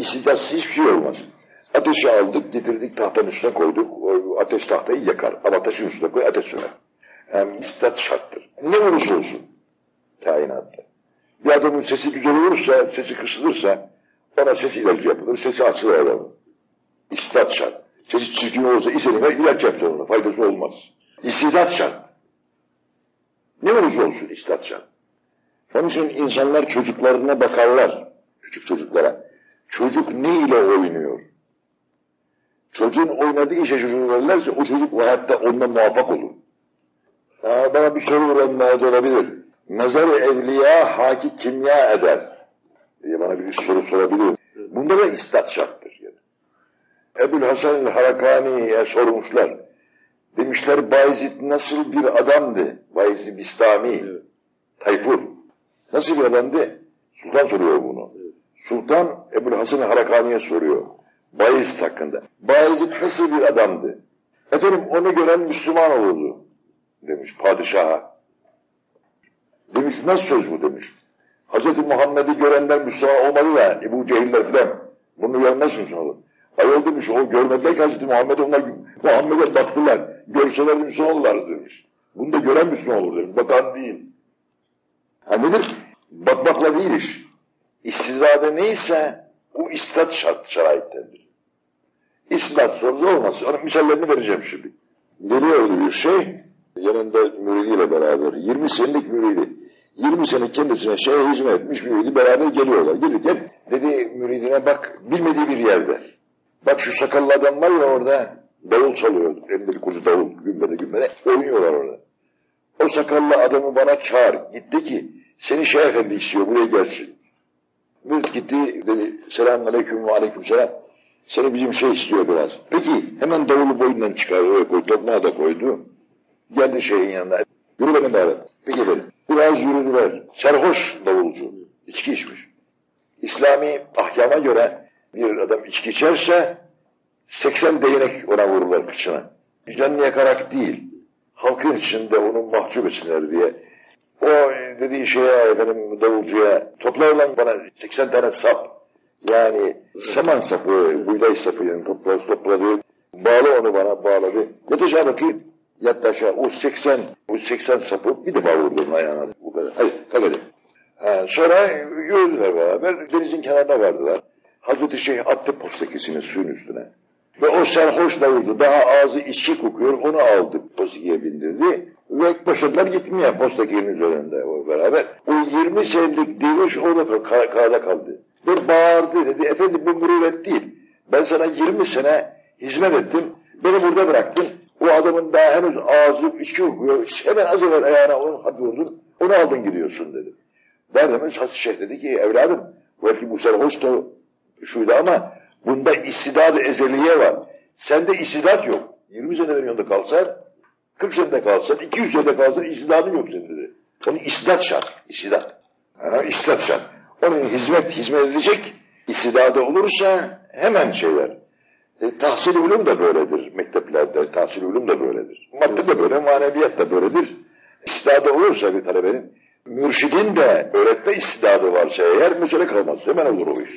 İstidatsız hiçbir şey olmaz. Ateşi aldık, getirdik tahtanın üstüne koyduk. Ateş tahtayı yakar. Ama taşın üstüne koy, ateş söner. Yani istidat şarttır. Ne olursa olsun kainatta. Bir adamın sesi güzel olursa, sesi kısılırsa ona ses ilacı yapılır, sesi açılır adamın. İstidat şart. Sesi çirkin olursa izlenime ilaç yapacak ona, faydası olmaz. İstidat şart. Ne olursa olsun istidat şart. Onun için insanlar çocuklarına bakarlar, küçük çocuklara. Çocuk ne ile oynuyor? Çocuğun oynadığı işe çocuğu verirlerse o çocuk o hayatta onunla muvaffak olur. Ha, bana bir soru öğrenmeye de olabilir. Mezar-ı evliya haki kimya eder diye bana bir soru sorabilir. Bunda da istat şarttır. Yani. Ebul Hasan Harakani'ye sormuşlar. Demişler Bayezid nasıl bir adamdı? Bayezid Bistami, Evet. Tayfur. Nasıl bir adamdı? Sultan soruyor bunu. Sultan Ebul Hasan Harakani'ye soruyor. Bayezid hakkında. Bayezid nasıl bir adamdı? Efendim onu gören Müslüman olurdu demiş padişaha. Demiş nasıl söz bu demiş. Hz. Muhammed'i görenler Müslüman olmalı da Ebu Cehiller filan. Bunu görmez misin olur? Ayol demiş o görmediler ki Hz. Muhammed onlar Muhammed'e baktılar. Görseler Müslüman olurlar demiş. Bunu da gören Müslüman olur demiş. Bakan değil. Ha nedir? Bakmakla değil iş. İstizade neyse o istat şart şeraittendir. İstat sorusu olmaz. Onun misallerini vereceğim şimdi. Geliyor öyle bir şey. Yanında müridiyle beraber. 20 senelik müridi. 20 sene kendisine şeye hizmet etmiş müridi beraber geliyorlar. Gelirken dedi müridine bak bilmediği bir yerde. Bak şu sakallı adam var ya orada davul çalıyor. Elinde bir kuzu davul gümbede gümbede. Oynuyorlar orada. O sakallı adamı bana çağır. Gitti ki seni Şeyh Efendi istiyor buraya gelsin. Mürit gitti dedi selamun aleyküm ve aleyküm selam. Seni bizim şey istiyor biraz. Peki hemen davulu boynundan çıkar oraya koy. Tokmağı da koydu. Geldi şeyhin yanına. Yürü benim beraber. Peki dedim. Biraz yürüdüler. Sarhoş davulcu. İçki içmiş. İslami ahkama göre bir adam içki içerse 80 değnek ona vururlar kıçına. Canını yakarak değil. Halkın içinde onu mahcup etsinler diye. O dediği şeye efendim davulcuya topla lan bana 80 tane sap. Yani saman sapı, buğday sapı yani topladı, topladı. Bağla onu bana bağladı. Yat aşağı bakayım. Yat aşağı. O 80, o 80 sapı bir defa vurdu onun ayağına. Bu kadar. Hadi kalk hadi. Ha, sonra yürüdüler beraber. Denizin kenarına vardılar. Hazreti Şeyh attı postakesini suyun üstüne. Ve o sarhoş davulcu daha ağzı içki kokuyor onu aldı postakiye bindirdi. Ve başladılar gitmeye postakiyenin üzerinde o beraber. O 20 senelik deviş orada kağıda kaldı. Ve bağırdı dedi efendim bu mürüvvet değil. Ben sana 20 sene hizmet ettim. Beni burada bıraktın. O adamın daha henüz ağzı içki kokuyor. Hemen az evvel ayağına onu hadi vurdun. Onu aldın gidiyorsun dedi. Derdemiz Hazreti Şeyh dedi ki evladım belki bu sarhoş da şuydu ama bunda istidad-ı ezeliye var. Sende istidat yok. 20 sene benim yanında kalsan, 40 senede kalsan, 200 senede kalsan istidadın yok senin dedi. Onun istidat şart. İstidat. Ha, istidat şart. Onun hizmet, hizmet edecek istidadı olursa hemen şeyler. E, tahsil ulum da böyledir mekteplerde. Tahsil ulum da böyledir. Madde de böyle, maneviyat da böyledir. İstidadı olursa bir talebenin, mürşidin de öğretme istidadı varsa eğer mesele kalmaz. Hemen olur o iş.